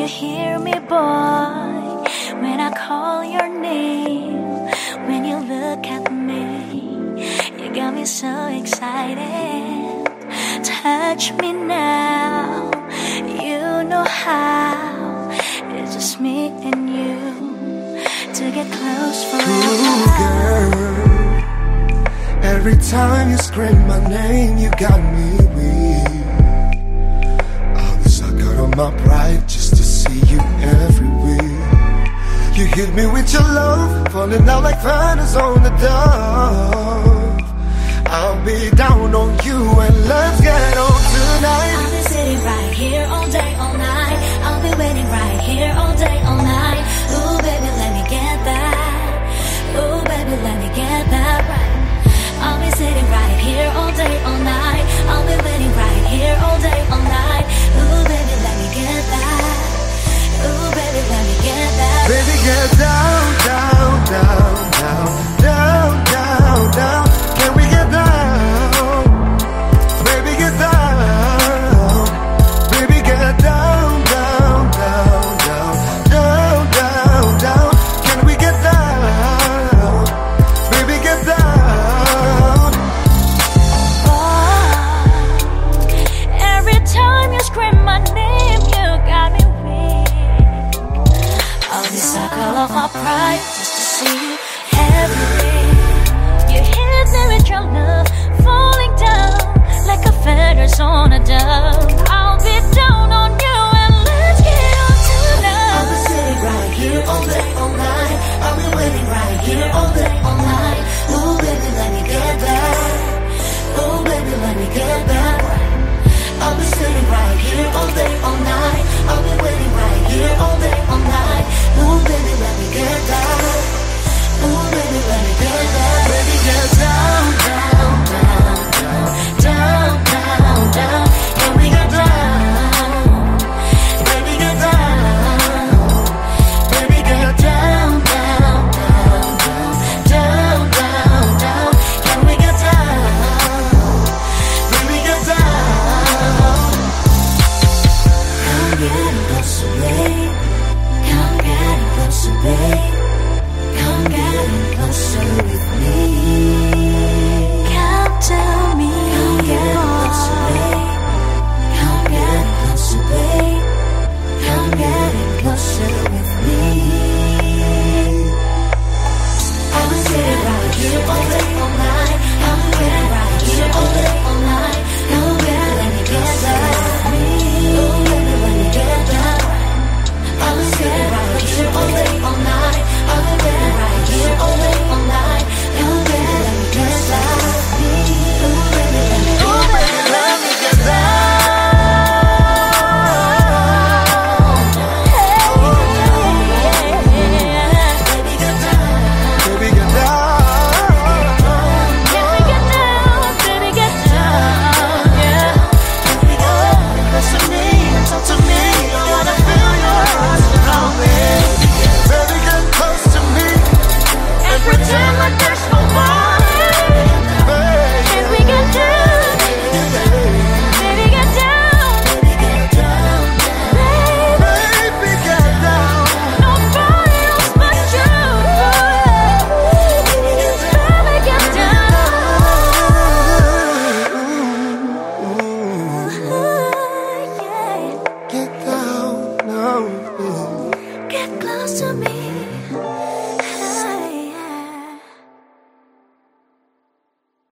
you hear me, boy? When I call your name, when you look at me, you got me so excited. Touch me now, you know how. It's just me and you to get close forever. Ooh, girl. Every time you scream my name, you got me weak. All this I on my pride you everywhere. You hit me with your love, falling out like feathers on the dove. Just to see you love, falling down like a feathers on a dove. Get close to me.